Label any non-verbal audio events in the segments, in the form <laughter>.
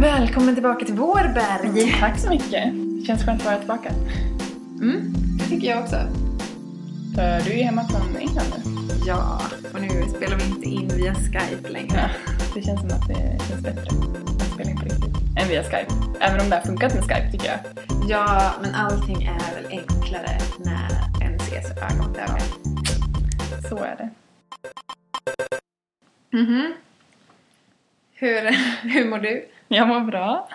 Välkommen tillbaka till Vårberg! Tack så mycket. Det känns skönt att vara tillbaka. Mm, det tycker jag också. För du är hemma från England nu. Ja, och nu spelar vi inte in via Skype längre. Ja, det känns som att det känns bättre att spela in på riktigt än via Skype. Även om det har funkat med Skype tycker jag. Ja, men allting är väl enklare när en ses ögon till ögon. Så är det. Mhm. Hur, <laughs> hur mår du? Jag mår bra.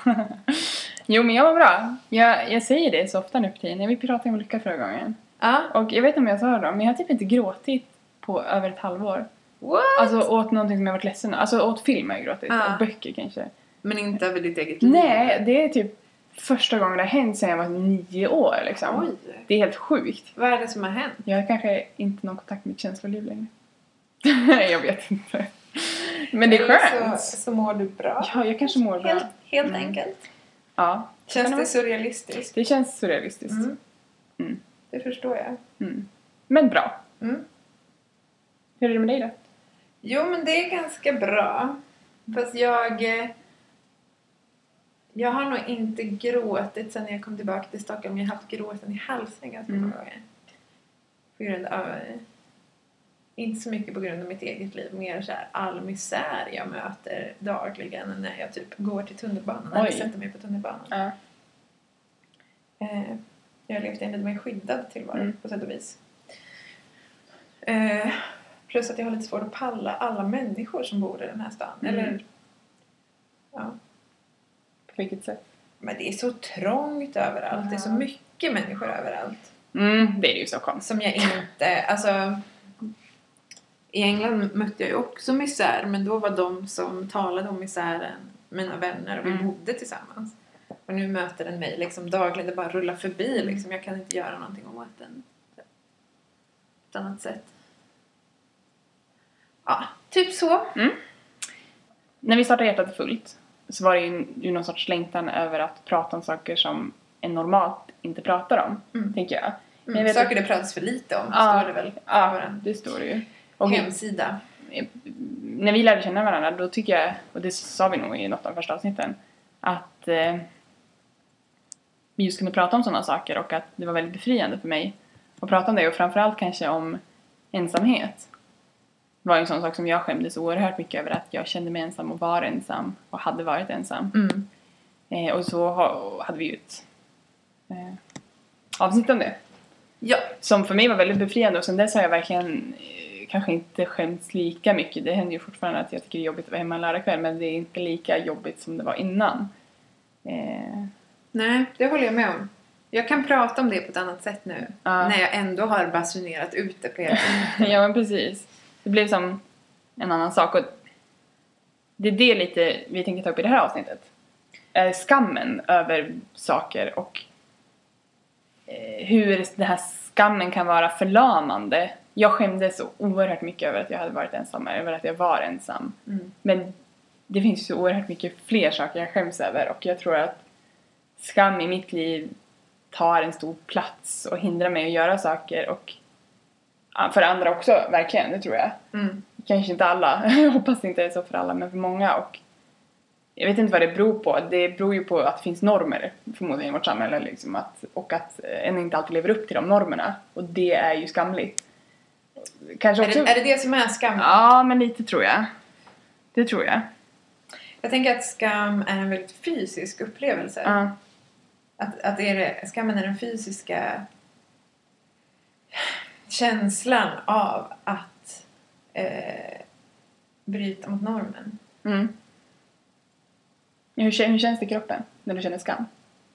jo, men jag mår bra. Jag, jag säger det så ofta nu för tiden. Vi pratade om lycka förra gången. Ja. Och jag vet inte om jag sa det då, men jag har typ inte gråtit på över ett halvår. What? Alltså åt någonting som jag varit ledsen Alltså åt film har jag gråtit. Ja. Och böcker kanske. Men inte över ditt eget liv? Nej, det är typ första gången det har hänt sedan jag var nio år liksom. Oj! Det är helt sjukt. Vad är det som har hänt? Jag har kanske inte någon kontakt med mitt känsloliv längre. <laughs> jag vet inte. Men det är skönt. Så, så mår du bra? Ja, jag kanske mår bra. Helt, helt Mm. enkelt. Ja, Känns det surrealistiskt? det känns surrealistiskt. Mm. Mm. Det förstår jag. Mm. Men bra. Mm. Hur är det med dig då? Jo, men det är ganska bra. Fast jag... Jag har nog inte gråtit sen jag kom tillbaka till Stockholm. Jag har haft gråten i halsen ganska Mm. många gånger. På grund av... eh, Inte så mycket på grund av mitt eget liv. Mer så här all misär jag möter dagligen när jag typ går till tunnelbanan eller Oj. sätter mig på tunnelbanan. Ja. Eh, jag har levt i en lite mer skyddad tillvaro Mm. på sätt och vis. Eh, plus att jag har lite svårt att palla alla människor som bor i den här stan. Mm. Eller, ja. På vilket sätt? Men det är så trångt överallt. Det är så mycket människor överallt. Mm, det är det ju i Stockholm. Som jag inte... Alltså, I England mötte jag ju också misär. Men då var de som talade om misären mina vänner och vi Mm. bodde tillsammans. Och nu möter den mig liksom dagligen. Det bara rullar förbi liksom. Jag kan inte göra någonting åt den. På ett annat sätt. Ja, typ så. När vi startade Hjärtat är fullt så var det ju, ju någon sorts längtan över att prata om saker som en normalt inte pratar om, Mm. tänker jag. Men jag Mm. vet Saker det pratas för lite om. Ja. Står det väl Ja, vår det står det ju. Och hemsida. när vi lärde känna varandra då tycker jag, och det sa vi nog i något av de första avsnitten, att eh, vi just kunde prata om sådana saker och att det var väldigt befriande för mig att prata om det och framförallt kanske om ensamhet. Det var en sån sak som jag skämdes oerhört mycket över att jag kände mig ensam och var ensam och hade varit ensam. Mm. Eh, och så ha, hade vi ju ett eh, avsnitt om det. Ja. Som för mig var väldigt befriande och sen dess har jag verkligen eh, kanske inte skämts lika mycket. Det händer ju fortfarande att jag tycker det är jobbigt att vara hemma en lördagkväll men det är inte lika jobbigt som det var innan. Eh, Nej, det håller jag med om. Jag kan prata om det på ett annat sätt nu. Ja. När jag ändå har basunerat ut det på er. <laughs> ja men precis. Det blev som en annan sak och det är det lite vi tänker ta upp i det här avsnittet. Eh, Skammen över saker och eh, hur den här skammen kan vara förlamande. Jag skämdes så oerhört mycket över att jag hade varit ensam, över att jag var ensam. Mm. Men det finns så oerhört mycket fler saker jag skäms över och jag tror att skam i mitt liv tar en stor plats och hindrar mig att göra saker och för andra också, verkligen, det tror jag. Mm. Kanske inte alla, jag <laughs> hoppas det inte är så för alla, men för många och jag vet inte vad det beror på. Det beror ju på att det finns normer förmodligen i vårt samhälle liksom, att, och att en inte alltid lever upp till de normerna och det är ju skamligt. Kanske Är, också... det, är det det som är skam? Ja, men lite tror jag. Det tror jag. Jag tänker att skam är en väldigt fysisk upplevelse. Ja. Att, att det är det, skammen är den fysiska känslan av att eh, bryta mot normen. Mm. Hur, hur känns det i kroppen när du känner skam?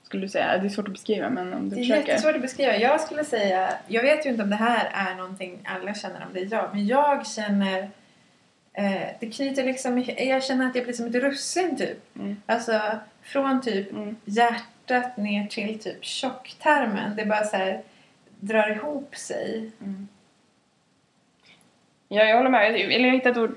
Skulle du säga? Det är svårt att beskriva men om du Det är försöker. jättesvårt att beskriva. Jag skulle säga, jag vet ju inte om det här är någonting alla känner om det är jag, men jag känner eh, det knyter liksom, jag känner att jag blir som ett russin typ. Mm. Alltså från typ Mm. hjärtat ner till typ tjocktarmen. Det bara så här drar ihop sig. Mm. Ja, jag håller med. Eller jag hittat ord,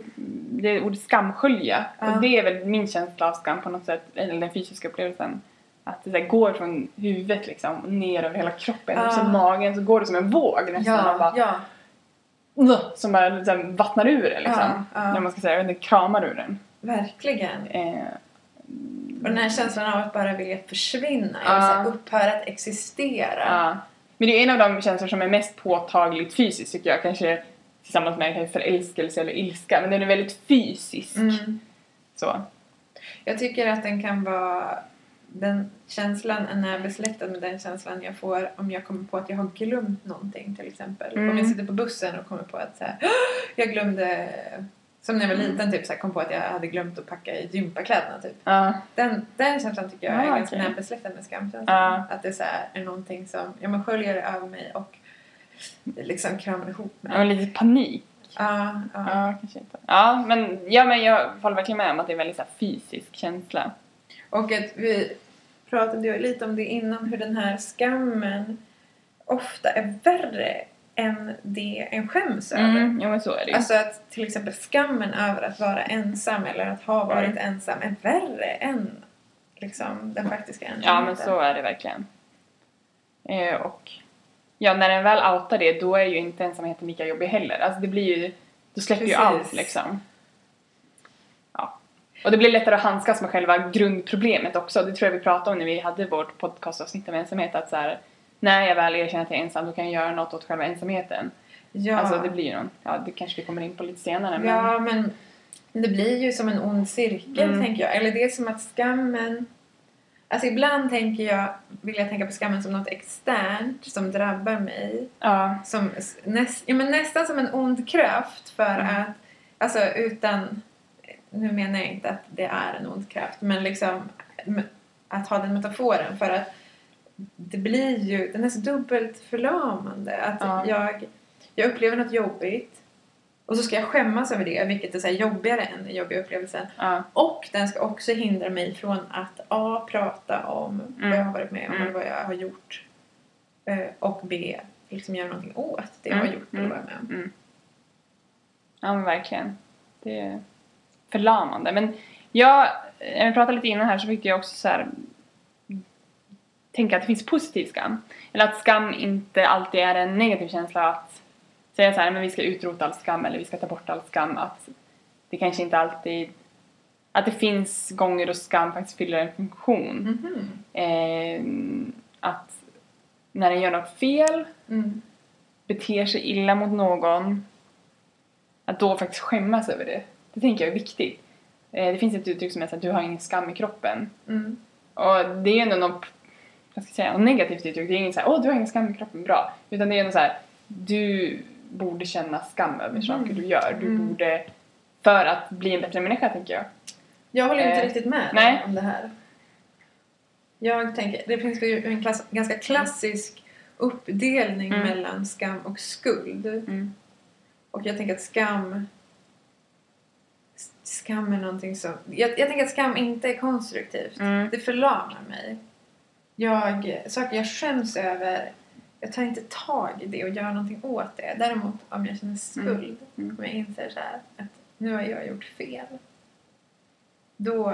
det är ordet skamskölja. Ja. Och det är väl min känsla av skam på något sätt, eller den fysiska upplevelsen. att det går från huvudet liksom ner över hela kroppen Ja. och så magen så går det som en våg nästan. Man bara, ja, som bara här, vattnar ur det liksom. Ja, ja. När man ska säga, jag vet inte, kramar ur den. verkligen. Eh, Och den här känslan av att bara vilja försvinna, Ja. ja. här, upphöra att existera. Men det är en av de känslor som är mest påtagligt fysiskt tycker jag. Kanske tillsammans med kanske förälskelse eller ilska. Men den är väldigt fysisk. Mm. Så. Jag tycker att den kan vara... Den känslan är nära besläktad med den känslan jag får om jag kommer på att jag har glömt någonting till exempel. Mm. Om jag sitter på bussen och kommer på att så här, "Åh, jag glömde... Som när jag var liten typ så här, kom på att jag hade glömt att packa i gympakläderna typ. Ja. Den, den känslan tycker jag är Ja, ganska okej. nära besläktad med skamkänslan. Ja. Att det så här, är någonting som ja, men sköljer över mig och liksom kramar ihop mig. Ja, lite panik. Ja, ja. Ja, kanske inte. Ja, men, ja, men jag håller verkligen med om att det är en väldigt så här, fysisk känsla. Och att vi pratade ju lite om det innan, hur den här skammen ofta är värre än det en skäms över. Mm, ja, men så är det ju. Alltså att till exempel skammen över att vara ensam eller att ha varit Mm. ensam är värre än liksom, den faktiska ensamheten. Ja, men så är det verkligen. Eh, och ja, när den väl outar det, då är ju inte ensamheten lika jobbig heller. Alltså det blir ju, då släpper ju Precis. allt liksom. Ja. Och det blir lättare att handskas med själva grundproblemet också. Det tror jag vi pratade om när vi hade vårt podcastavsnitt om ensamhet. Att så här, när jag väl erkänner att jag är ensam, då kan jag göra något åt själva ensamheten. Ja. Alltså det blir ju någon, ja det kanske vi kommer in på lite senare. Men, Ja, men det blir ju som en ond cirkel, Mm. tänker jag. Eller det är som att skammen... Alltså ibland tänker jag, vill jag tänka på skammen som något externt som drabbar mig. ja, Som näst, ja, men nästan som en ond kraft för Mm. att... Alltså utan... Nu menar jag inte att det är en ond kraft, men liksom att ha den metaforen för att det blir ju, den är så dubbelt förlamande. Att Ja. jag, jag upplever något jobbigt och så ska jag skämmas över det, vilket är så jobbigare än den jobbiga upplevelsen. ja, Och den ska också hindra mig från att A. Prata om vad Mm. jag har varit med om Mm. eller vad jag har gjort. eh, Och B. Liksom göra någonting åt det jag har Mm. gjort eller Mm. varit med om. Mm. Ja men verkligen. Det är förlamande. Men jag, när vi pratade lite innan här så fick jag också så här tänka att det finns positiv skam. Eller att skam inte alltid är en negativ känsla att säga så här, men vi ska utrota all skam eller vi ska ta bort all skam. Att det kanske inte alltid att det finns gånger då skam faktiskt fyller en funktion. Mhm. Eh, att när den gör något fel Mm. beter sig illa mot någon att då faktiskt skämmas över det. Det tänker jag är viktigt. Eh, Det finns ett uttryck som är att du har ingen skam i kroppen. Mm. Och det är ju ändå något, vad ska jag säga, något negativt uttryck. Det är inget såhär åh du har ingen skam i kroppen, bra. Utan det är ändå så här, du borde känna skam över Mhm. saker du gör. Du Mm. borde, för att bli en bättre människa tänker jag. Jag håller inte Eh, riktigt med nej. om det här. Jag tänker, det finns ju en klass, ganska klassisk uppdelning Mm. mellan skam och skuld. Mm. Och jag tänker att skam... Skam är någonting som... Jag, jag tänker att skam inte är konstruktivt. Mm. Det förlamar mig. Jag, saker jag skäms över, jag tar inte tag i det och gör någonting åt det. Däremot om jag känner skuld, Mm. om jag inser så här att nu har jag gjort fel. Då,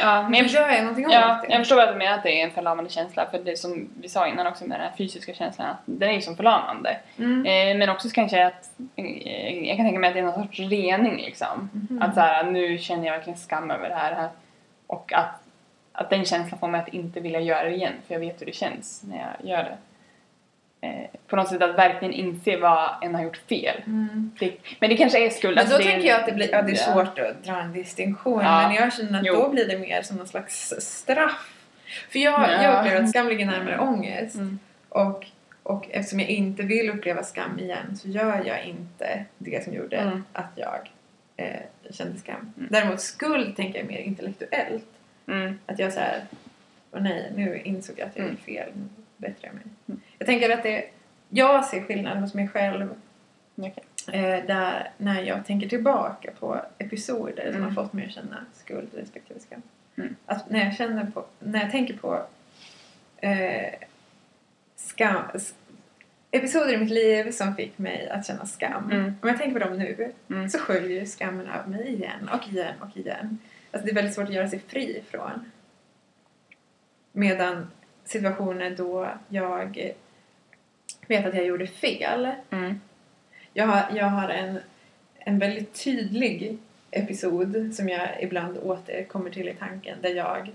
Ja, men jag, gör jag någonting åt ja, det. jag förstår vad du menar att det är en förlamande känsla. För det som vi sa innan också med den här fysiska känslan, att den är ju som förlamande. Mm. Eh, men också kanske att, eh, jag kan tänka mig att det är någon sorts rening liksom. Mhm. Att så här, nu känner jag verkligen skam över det här. här. Och att, att den känslan får mig att inte vilja göra det igen. För jag vet hur det känns när jag gör det. Eh, på något sätt att verkligen inse vad en har gjort fel. Mm. Det, men det kanske är skuld. Men då är- tänker jag att det, blir, ja, det är svårt att dra en distinktion. Ja. Men jag känner att Jo. då blir det mer som någon slags straff. För jag, Ja. jag upplever att skam ligger närmare ångest. Mm. Och, och eftersom jag inte vill uppleva skam igen så gör jag inte det som gjorde Mm. att jag eh, kände skam. Mm. Däremot skuld tänker jag mer intellektuellt. Mm. Att jag så här, åh nej, nu insåg jag att jag Mm. gjorde fel, nu bättrar jag mig. Mm. Jag tänker att det, jag ser skillnad hos mig själv Okej. eh, där när jag tänker tillbaka på episoder som Mm. har fått mig att känna skuld respektive skam. Mm. Att när jag känner på, när jag tänker på eh, skam, episoder i mitt liv som fick mig att känna skam. Mm. Om jag tänker på dem nu Mm. så sköljer skammen över mig igen och igen och igen. Alltså det är väldigt svårt att göra sig fri från. Medan situationer då jag vet att jag gjorde fel. Mm. Jag har, jag har en, en väldigt tydlig episod som jag ibland återkommer till i tanken där jag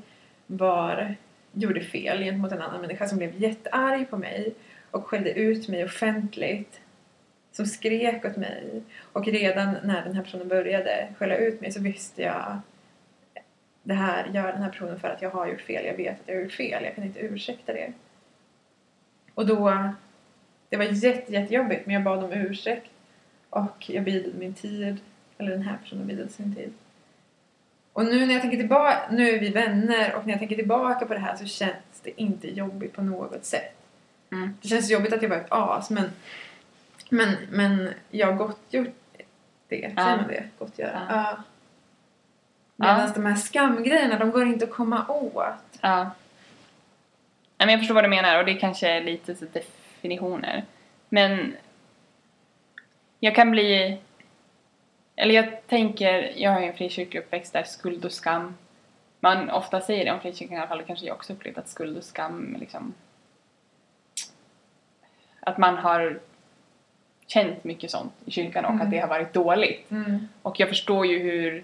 var, gjorde fel gentemot en annan människa som blev jättearg på mig och skällde ut mig offentligt. Som skrek åt mig. Och redan när den här personen började skälla ut mig så visste jag det här gör den här personen för att jag har gjort fel. Jag vet att jag har gjort fel. Jag kan inte ursäkta det. Och då... Det var jätte, jättejobbigt men jag bad om ursäkt. Och jag bidade min tid. Eller den här personen bidade sin tid. Och nu när jag tänker tillbaka, nu är vi vänner och när jag tänker tillbaka på det här så känns det inte jobbigt på något sätt. Mm. Det känns jobbigt att jag var ett as men, men, men jag har gottgjort det. Säger Ja. man det? Gottgöra? Ja. Ja. Medan de här skamgrejerna, de går inte att komma åt. Ja. Nej, men jag förstår vad du menar och det kanske är lite så definitioner. Men jag kan bli... Eller jag tänker, jag har ju en frikyrklig uppväxt där skuld och skam man ofta säger det om frikyrkan i alla fall, kanske jag också upplevt att skuld och skam liksom att man har känt mycket sånt i kyrkan och Mm. att det har varit dåligt. Mm. Och jag förstår ju hur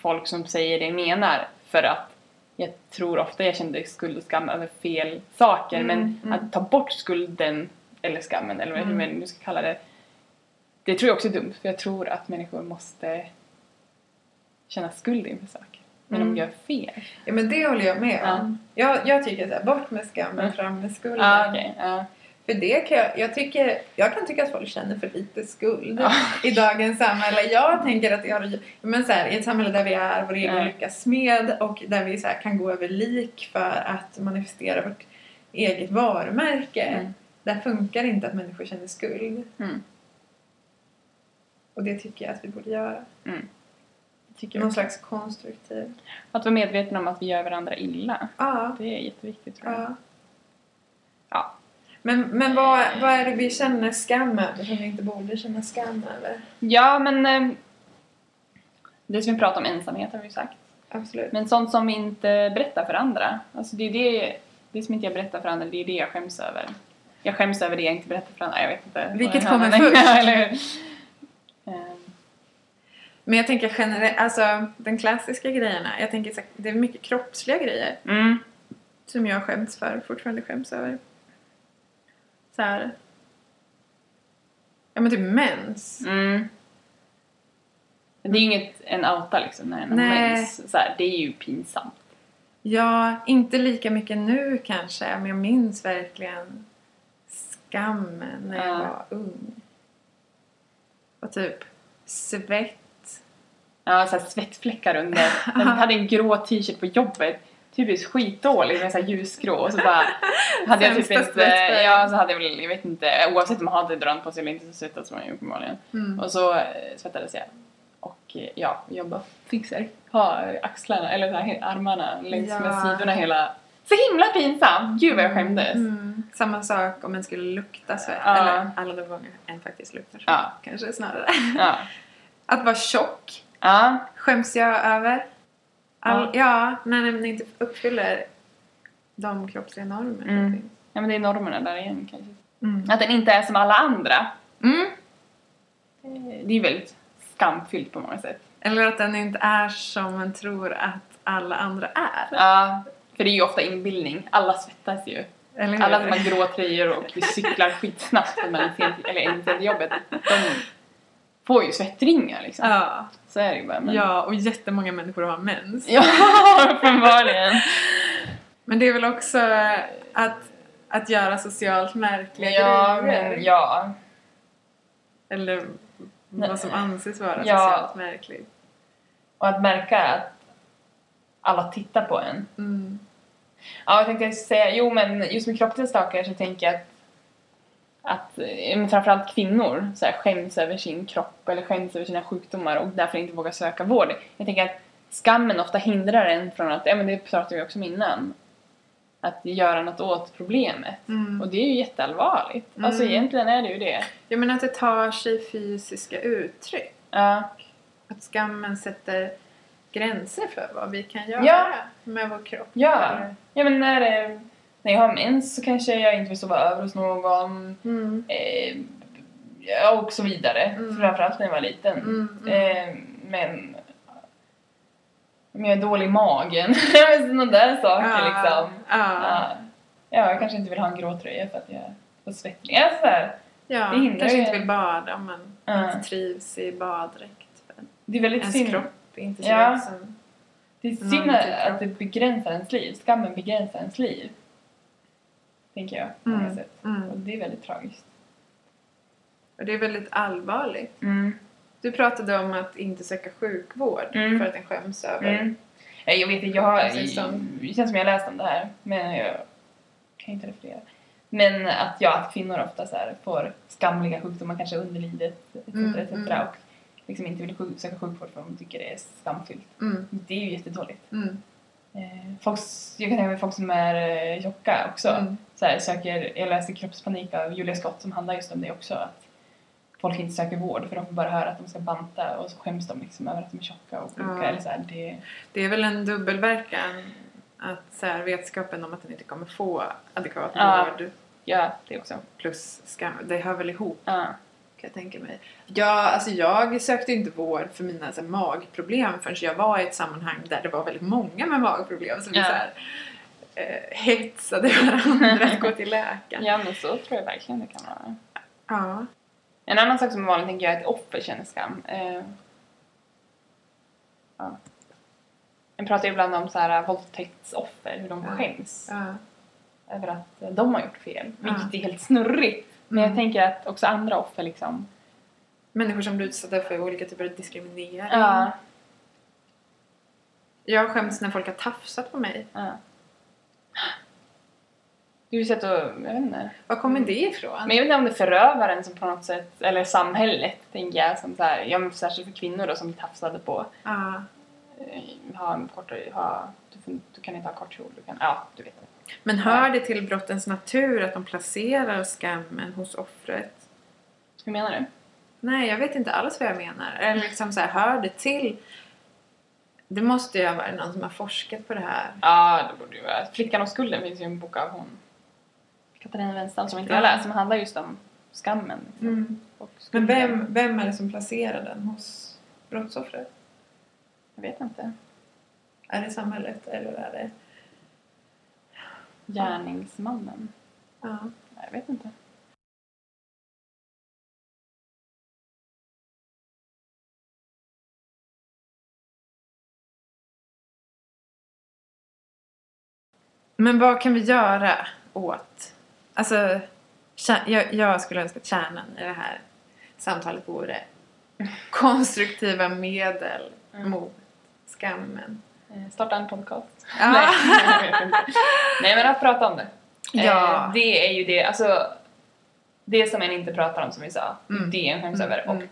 folk som säger det menar för att jag tror ofta jag kände skuld och skam över fel saker Mm, men mm. att ta bort skulden eller skammen eller hur Mm. man nu ska kalla det det tror jag också är dumt för jag tror att människor måste känna skuld inför saker när Mm. de gör fel. Ja men det håller jag med om. Jag, jag tycker såhär, bort med skammen, Mm. fram med skulden. Ja, okej. ja. För det kan jag, jag tycker, jag kan tycka att folk känner för lite skuld Ja. i dagens samhälle. Jag tänker att jag men så här, i ett samhälle där vi är vår egen Ja. lyckas med och där vi så här, kan gå över lik för att manifestera vårt eget varumärke. Mm. Där funkar inte att människor känner skuld. Mm. Och det tycker jag att vi borde göra. Mm. Det tycker Någon slags konstruktiv. Att vara medveten om att vi gör varandra illa. Ja. Det är jätteviktigt tror jag. ja. Ja. Men, men vad, vad är det vi känner skam över som vi inte borde känna skam över? Ja, men eh, det som vi pratar om ensamhet har vi ju sagt. Absolut. Men sånt som vi inte berättar för andra. Alltså det är det, det som inte jag berättar för andra, det är det jag skäms över. Jag skäms över det jag inte berättar för andra. Jag vet inte. Vilket kommer först? <laughs> Ehm, Men jag tänker generellt, alltså den klassiska grejerna. Jag tänker det är mycket kroppsliga grejer Mm. som jag skäms för, fortfarande skäms över. Så här. Ja men typ mens. Mm. Det är ju inget en outa liksom när en har Nej. mens. Så här, det är ju pinsamt. Ja, inte lika mycket nu kanske, men jag minns verkligen skammen när jag Ja. var ung. Och typ svett. Ja, så här svettfläckar under. <laughs> Jag hade en grå t-shirt på jobbet. Typiskt skitdålig med så här ljusgrå och så bara <laughs> hade jag typ inte, ja så hade jag väl, jag vet inte, oavsett om man hade drömt på sig eller inte så svettades man ju uppenbarligen. Mm. Och så eh, svettades jag. Och eh, ja, jag bara fixar, ha axlarna eller så här, armarna längs Ja. med sidorna hela. Så himla pinsamt! Gud vad jag skämdes. Mm. Samma sak om en skulle lukta svett. Ja. Eller alla de gånger en faktiskt luktar svett. Ja. Kanske snarare. Ja. <laughs> Att vara tjock ja. skäms jag över. All, ja. när den inte uppfyller de kroppsliga normer som Mm. Ja men det är normerna där igen kanske. Mm. Att den inte är som alla andra. Mm. eh, Det är väldigt skamfyllt på många sätt. Eller att den inte är som man tror att alla andra är. Ja, för det är ju ofta inbildning. Alla svettas ju. Eller? Alla som har grå tröjor och cyklar skitsnabbt när man är sent, eller är sent jobbet, de får ju svettringar liksom. Ja. Så är det ju bara. Men... ja, och jättemånga människor har mens. Ja, <laughs> uppenbarligen. Men det är väl också att, att göra socialt märkliga Ja, grejer. men ja. Eller vad som anses vara Ja. socialt märkligt. Och att märka att alla tittar på en. Mm. Ja, jag tänkte säga, jo men just med kroppsliga saker så tänker jag att att eh, men framförallt kvinnor så här, skäms över sin kropp eller skäms över sina sjukdomar och därför inte vågar söka vård. Jag tänker att skammen ofta hindrar en från att, ja men det pratade vi också om innan, att göra något åt problemet. Mm. Och det är ju jätteallvarligt. Alltså Mm. egentligen är det ju det. Jag menar att det tar sig fysiska uttryck. Ja, Att skammen sätter gränser för vad vi kan göra Ja. med vår kropp. Ja. Ja men när, det- när jag har mens så kanske jag inte vill sova över hos någon. Mm. Eh, ja, och så vidare. Mm. Framförallt när jag var liten. Mm. Mm. Eh, men om jag är dålig i magen, <laughs> sådana där saker Ja. liksom. Ja. Ja. ja, jag kanske inte vill ha en grå tröja för att jag får svettning. Ja, sådär. Ja, Det hindrar kanske ju- inte vill bada om man inte trivs i baddräkt. För Det är väldigt ens synd. kropp inte ser Ja. ut som... Det är synd typ att det begränsar ens liv. Skammen begränsar ens liv. Tänker jag på Mm. sätt. Mm. Och det är väldigt tragiskt. Och det är väldigt allvarligt. Mm. Du pratade om att inte söka sjukvård Mm. för att den skäms över. Mm. Ja, Jag vet inte, jag har, som- det känns som jag har läst om det här, men jag kan inte referera. Men att, ja, att kvinnor ofta så här får skamliga sjukdomar, kanske underlivet etc. Mm, etc. och liksom inte vill sjuk- söka sjukvård för att de tycker det är skamfyllt. Det är ju jättedåligt. Eh, folk, jag kan tänka mig folk som är eh, tjocka också. Mm. Så här, söker, jag läste Kroppspanik av Julia Scott som handlar just om det också. Att folk inte söker vård för de får bara höra att de ska banta och så skäms de liksom över att de är tjocka och sjuka. Ja. Eller så här, det, Det är väl en dubbelverkan att så här, vetskapen om att den inte kommer få adekvat Ja. vård ja, det också. plus skam, det hör väl ihop Ja. kan jag tänka mig. Ja, alltså jag sökte inte vård för mina så här, magproblem förrän jag var i ett sammanhang där det var väldigt många med magproblem som Ja. så här, eh, hetsade varandra att gå till läkaren. Ja, men så tror jag verkligen det kan vara. Ja. En annan sak som är vanlig tänker jag är att offer känner skam. Eh, ja. Man pratar ju ibland om så här, våldtäktsoffer, hur de Ja. skäms Ja. över att de har gjort fel. Ja. Vilket är helt snurrigt. Men jag Mm. tänker att också andra offer liksom... Människor som blir utsatta för olika typer av diskriminering. Ja. Jag skäms när folk har tafsat på mig. ja. Det är ju sätt att, jag vet inte. Var kommer det ifrån? Men jag vet inte om det är förövaren som på något sätt, eller samhället tänker jag, som så här, ja men särskilt för kvinnor då som blir tafsade på. Ja. Eh, Ha en kortare, ha, du, du kan inte ha kort kjol, du kan, ja du vet. Men hör det till brottens natur att de placerar skammen hos offret? Hur menar du? Nej, jag vet inte alls vad jag menar. Eller liksom så här, hör det till... Det måste ju ha varit någon som har forskat på det här. Ja, det borde ju vara. Flickan och skulden finns ju en bok av hon Katarina Wenstam som inte jag läst som handlar just om skammen. Liksom. Och Men vem, vem är det som placerar den hos brottsoffret? Jag vet inte. Är det samhället eller är det... Gärningsmannen? Ja. Nej, jag vet inte. Men vad kan vi göra åt... Alltså, jag, jag skulle önska att kärnan i det här samtalet vore <laughs> konstruktiva medel Mm. mot skammen. Eh, Starta en podcast. <laughs> Ja. Nej, men att prata om det. Ja. Eh, det är ju det, alltså det som en inte pratar om som vi sa, Mm. det är en skäms Mm, över. Och mm.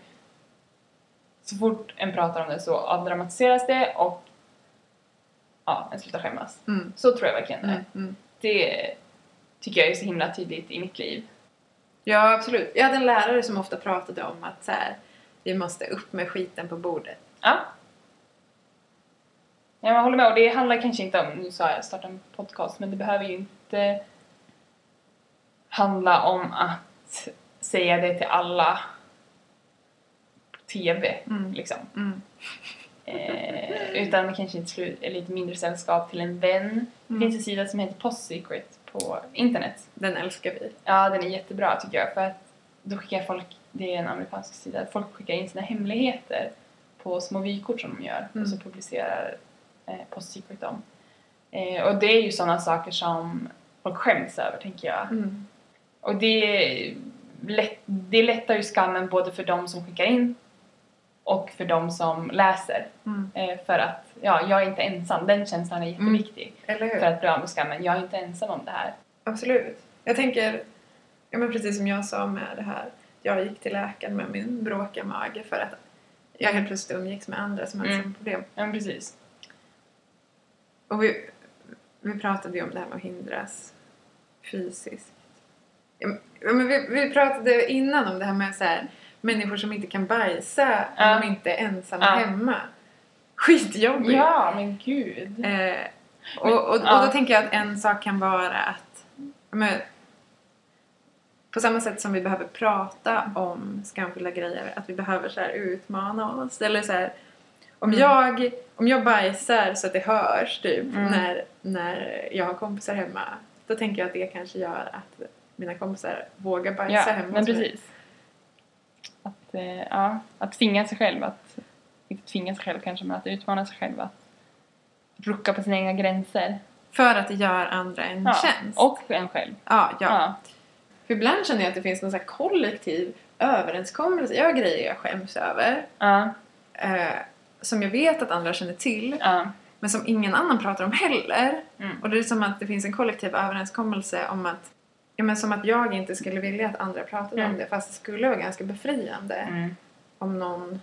så fort en pratar om det så avdramatiseras det och ja, en slutar skämmas. Mm. Så tror jag verkligen det. Mm. Mm. Det tycker jag är så himla tydligt i mitt liv. Ja, absolut. Jag hade en lärare som ofta pratade om att så här, vi måste upp med skiten på bordet. Ja. Ja, jag håller med. Och det handlar kanske inte om, nu sa jag starta en podcast, men det behöver ju inte handla om att säga det till alla på TV, Mm. liksom. Mm. Eh, utan kanske ett lite mindre sällskap till en vän. Det Mm. finns en sida som heter Post Secret på internet. Den älskar vi. Ja, den är jättebra tycker jag för att då skickar folk, det är en amerikansk sida, folk skickar in sina hemligheter på små vykort som de gör Mm. och så publicerar eh, Post Secret dem. Eh, och det är ju sådana saker som folk skäms över tänker jag. Mm. Och det, lätt, det lättar ju skammen både för de som skickar in och för de som läser. Mm. Eh, för att, ja, jag är inte ensam. Den känslan är jätteviktig. Hur? För att bli av med skammen. Jag är inte ensam om det här. Absolut. Jag tänker, ja men precis som jag sa med det här. Jag gick till läkaren med min bråkiga mage för att jag helt plötsligt umgicks med andra som hade Mm. samma problem. Ja, precis. Och vi, vi pratade ju om det här med att hindras fysiskt. Ja, men vi, vi pratade innan om det här med så här, människor som inte kan bajsa Ja. om de inte är ensamma Ja. hemma. skitjobbig. Ja, men gud. Eh, och, och, och Ja. då tänker jag att en sak kan vara att men, på samma sätt som vi behöver prata om skamfulla grejer, att vi behöver så här utmana oss. Eller så här, om, Mm. jag, om jag bajsar så att det hörs typ Mm. när, när jag har kompisar hemma, då tänker jag att det kanske gör att mina kompisar vågar bajsa Ja, hemma men hos mig. Att, eh, ja, att tvinga sig själv att, inte tvinga sig själv kanske, men att utmana sig själv att rucka på sina egna gränser. För att det gör andra en Ja, tjänst. och en själv. ja, ja. Ja. För ibland känner jag att det finns någon så kollektiv överenskommelse. Jag har grejer jag skäms över. Ja, Eh, som jag vet att andra känner till. ja, Men som ingen annan pratar om heller. Mm. Och det är som att det finns en kollektiv överenskommelse om att Ja men som att jag inte skulle vilja att andra pratade Mm. om det fast det skulle vara ganska befriande mm. om någon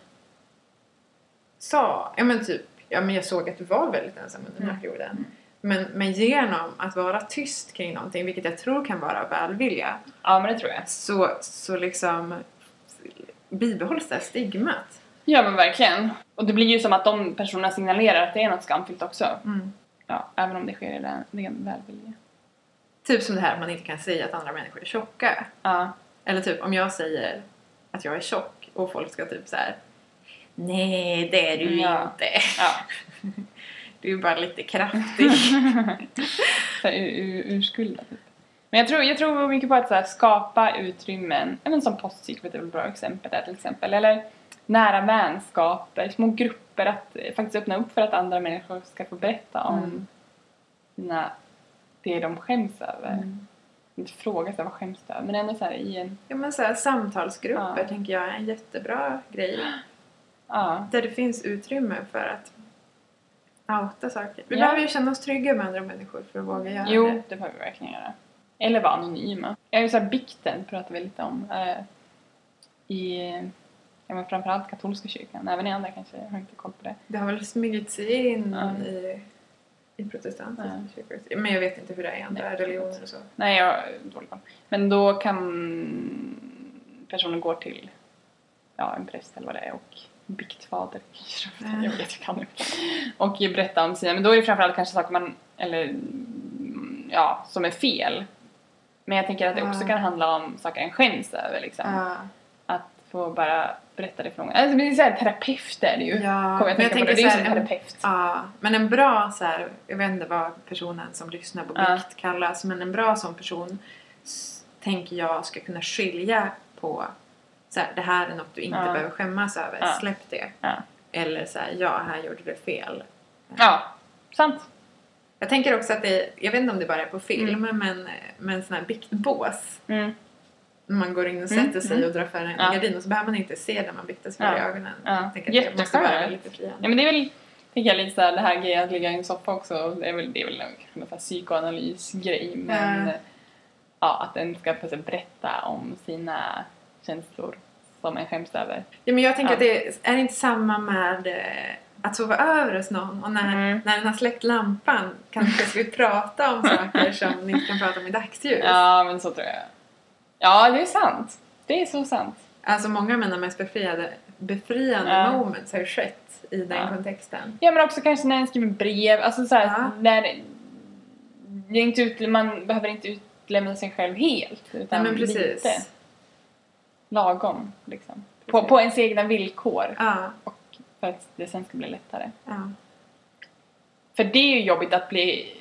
sa, ja men typ, ja men jag såg att du var väldigt ensam under den här Mm. perioden. Men, men genom att vara tyst kring någonting, vilket jag tror kan vara välvilja, ja, men det tror jag. så, så liksom bibehålls det här stigmat. Ja, men verkligen. Och det blir ju som att de personerna signalerar att det är något skamfyllt också. Mm. Ja, även om det sker i ren välvilja. Typ som det här att man inte kan säga att andra människor är tjocka. Ja, Eller typ om jag säger att jag är tjock och folk ska typ så här. Nej, det är du Ja. inte. ja. <laughs> Du är bara lite kraftig. <laughs> så här, ur, ur, urskulda typ. Men jag tror, jag tror mycket på att så här, skapa utrymmen, även som postcyklet är väl ett bra exempel där till exempel. Eller nära vänskaper, små grupper, att eh, faktiskt öppna upp för att andra människor ska få berätta om Mm. sina, det de skäms över. Mm. Inte fråga sig vad skäms du över, men ändå så här i en, Ja men så här, samtalsgrupper Ja. tänker jag är en jättebra grej. ja, Där det finns utrymme för att outa saker. Vi Ja. behöver ju känna oss trygga med andra människor för att våga göra jo, det. det behöver vi verkligen göra. Eller vara anonyma. Jag är så här, bikten pratar vi lite om. Eh, I, ja men framförallt katolska kyrkan, även i andra kanske, jag har inte koll på det. Det har väl smugit sig in Ja. i, i protestantiska Ja. kyrkor. Men jag vet inte hur det är i andra Nej. religioner och så. Nej, jag har dålig koll. Men då kan personen gå till ja, en präst eller vad det är och biktfader. Mm. Jag vet, jag kan. Och berätta om sina, men då är det framförallt kanske saker man, eller mm, ja, som är fel. Men jag tänker att det också kan handla om saker en skäms över liksom. Att få bara berätta det för någon. Alltså, det är såhär terapeut är det ju. Ja, Kommer jag men tänka jag på det. Det är ju så som här, en- terapeut. Ja, men en bra så här, jag vet inte vad personen som lyssnar på Ja. bikt kallas, men en bra sån person tänker jag ska kunna skilja på så här, det här är något du inte Ja. behöver skämmas över, Ja. släpp det. Ja. Eller så här, ja, här gjorde du fel. ja, sant. Jag tänker också att det, jag vet inte om det bara är på film, Mm. men, men sån här biktbås. Mm. När man går in och Mm, sätter sig mm. och drar för en Ja. gardin och så behöver man inte se när man biktas för Ja. i ögonen. Ja. Jag tänker att det måste vara Jätteskönt. Ja men det är väl, tänker jag lite såhär, det här grejen att ligga i en soffa också, det är väl, det är väl en psykoanalysgrej men Ja. ja, att den ska sig berätta om sina känslor som en skäms över. Ja, men jag tänker att det är inte samma med eh, att sova över hos någon och när, Mm. när den har släckt lampan kan plötsligt prata om <laughs> saker som ni inte kan prata om i dagsljus. Ja men så tror jag. Ja det är sant. Det är så sant. Alltså många av mina mest befriade, befriande Ja. moments har skett i den Ja. kontexten. Ja men också kanske när en skriver brev, alltså såhär Ja. när det inte ut, man behöver inte utlämna sig själv helt Nej, utan men precis. lite lagom liksom. På, på ens egna villkor Ja, och för att det sen ska bli lättare. ja. För det är ju jobbigt att bli...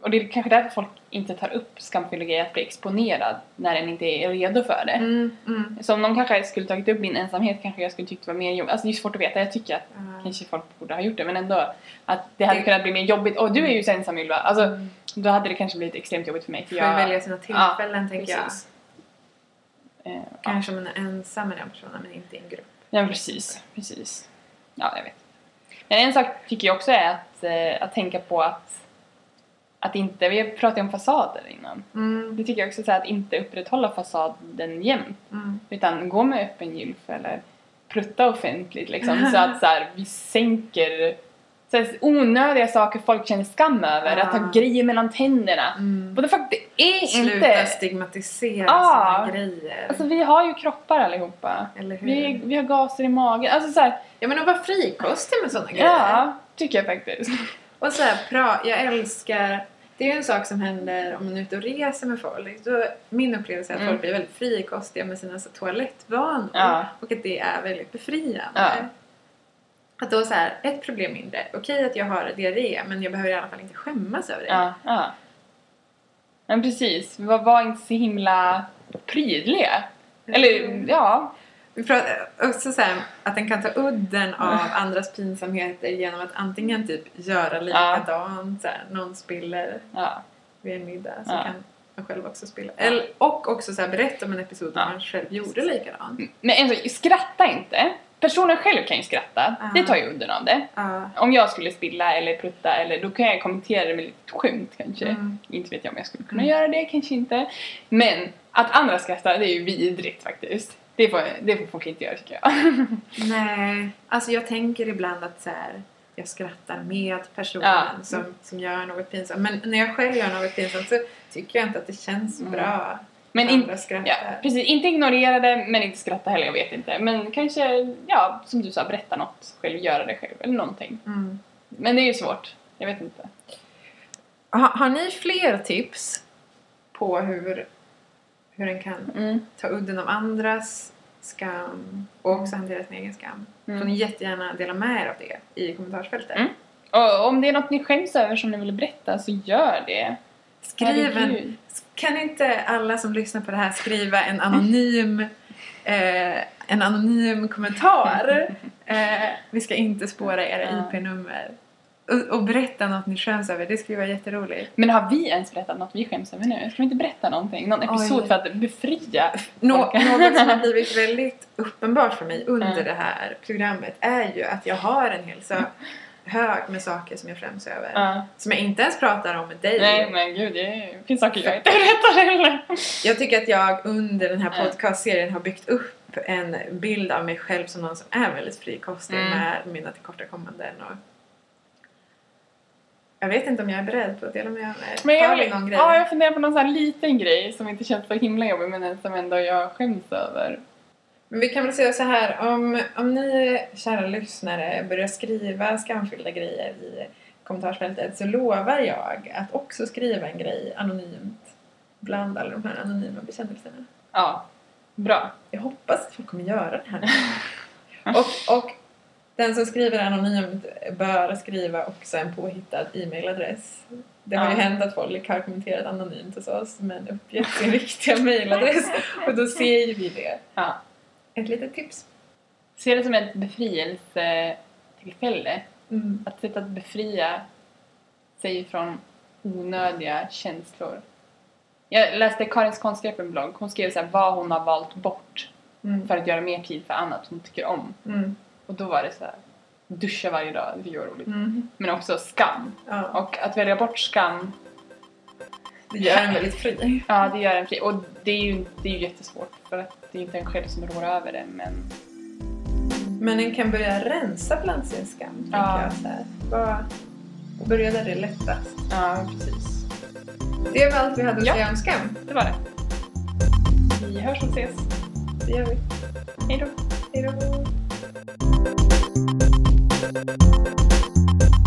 Och det är kanske därför folk inte tar upp skamfulla grejer, att bli exponerad när en inte är redo för det. Mm, mm. Så om någon kanske skulle tagit upp min ensamhet kanske jag skulle tyckt det var mer jobbigt. Alltså det är svårt att veta, jag tycker att Ja. kanske folk borde ha gjort det men ändå att det hade Det- kunnat bli mer jobbigt. Och du är ju så ensam Ylva, alltså Mm. då hade det kanske blivit extremt jobbigt för mig. För Får jag, välja sina tillfällen tänker jag. precis. Eh, ja. Kanske om man är ensam med den personen men inte i en grupp. ja precis, precis. Ja, jag vet. Men en sak tycker jag också är att, eh, att tänka på att att inte, vi pratade om fasader innan. Mm, Det tycker jag också så här, att inte upprätthålla fasaden jämt. mm. Utan gå med öppen gylf eller prutta offentligt liksom. <laughs> så att så här, vi sänker, så här, onödiga saker folk känner skam över. Ja. Att ha grejer mellan tänderna. Mm. The fuck, det är Sluta inte... stigmatisera Ja. sina grejer. Alltså vi har ju kroppar allihopa. Eller hur? Vi, vi har gaser i magen. Alltså så här, Ja men att vara frikostig med sådana grejer. ja, tycker jag faktiskt. Och så här, pra, jag älskar... Det är ju en sak som händer om man är ute och reser med folk. Då, min upplevelse är att Mm. folk blir väldigt frikostiga med sina så, toalettvanor. Ja. Och att det är väldigt befriande. Ja. Att då så här, ett problem mindre. Okej att jag har diarré men jag behöver i alla fall inte skämmas över det. Ja, ja. Men precis, var, var inte så himla prydliga. Eller ja, Vi pratar också så här, att den kan ta udden av andras pinsamheter genom att antingen typ göra likadant, så här, någon spiller ja. vid en middag så Ja. kan man själv också spilla. Eller, och också så här, berätta om en episod där Ja. man själv gjorde likadant. Men alltså, skratta inte. Personen själv kan ju skratta. Ja. Det tar ju udden av det. Ja. Om jag skulle spilla eller prutta eller då kan jag kommentera det med lite skämt kanske. Mm. Inte vet jag om jag skulle kunna Mm. göra det, kanske inte. Men att andra skrattar, det är ju vidrigt faktiskt. Det får, det får folk inte göra tycker jag. <laughs> Nej, alltså jag tänker ibland att så här, jag skrattar med personen Ja. som, som gör något pinsamt. Men när jag själv gör något pinsamt så tycker jag inte att det känns Mm. bra. Men in, ja, precis, inte ignorera det men inte skratta heller, jag vet inte. Men kanske, ja, som du sa, berätta något själv, göra det själv eller någonting. Mm. Men det är ju svårt, jag vet inte. Ha, har ni fler tips på hur, hur en kan Mm. ta udden av andras skam och också hantera sin egen skam? Mm. Får ni jättegärna dela med er av det i kommentarsfältet. Mm. Och om det är något ni skäms över som ni vill berätta så gör det. Skriv en, kan inte alla som lyssnar på det här skriva en anonym, <laughs> eh, en anonym kommentar? <laughs> Eh, vi ska inte spåra era. IP-nummer. Och, och berätta något ni skäms över, det skulle vara jätteroligt. Men har vi ens berättat något vi skäms över nu? Ska vi inte berätta någonting? Någon episod Oj. för att befria Nå, något som har <laughs> blivit väldigt uppenbart för mig under Mm. det här programmet är ju att jag har en hel så hög med saker som jag skäms över. Ja. Som jag inte ens pratar om med dig. Nej men gud, det finns saker jag inte berättar heller. Jag tycker att jag under den här Mm. podcastserien har byggt upp en bild av mig själv som någon som är väldigt frikostig Mm. med mina tillkortakommanden. Och jag vet inte om jag är beredd på att dela med mig. Men jag, vill, någon grej? ja, jag funderar på någon sån här liten grej som inte känns så himla jobbig men som ändå jag skäms över. Men vi kan väl säga så här, om, om ni kära lyssnare börjar skriva skamfyllda grejer i kommentarsfältet så lovar jag att också skriva en grej anonymt bland alla de här anonyma bekännelserna. Ja, bra. Jag hoppas att folk kommer göra det här <laughs> och, och den som skriver anonymt bör skriva också en påhittad e-mailadress. Det har ju Ja. hänt att folk har kommenterat anonymt hos oss men uppgett sin <laughs> riktiga mailadress och då ser ju vi det. Ja. Ett litet tips. Se det som ett befrielsetillfälle. Mm. Att sätta att befria sig från onödiga känslor. Jag läste Karins konstgrepp en blogg. Hon skrev så här, vad hon har valt bort Mm. för att göra mer tid för annat hon tycker om. Mm. Och då var det så här, duscha varje dag, det tycker jag var roligt. Mm. Men också skam. Ja, Och att välja bort skam, det gör en väldigt fri. ja det gör en fri. Och det är ju, det är ju jättesvårt för att det är inte en själv som rår över det men Men en kan börja rensa bland sin skam, Ja. jag. Så här. Bara börja där det är lättast. ja precis. Det var allt vi hade att Ja. säga om skam. Det var det. Vi hörs och ses. Det gör vi. Hej då. Hej då! Thank you.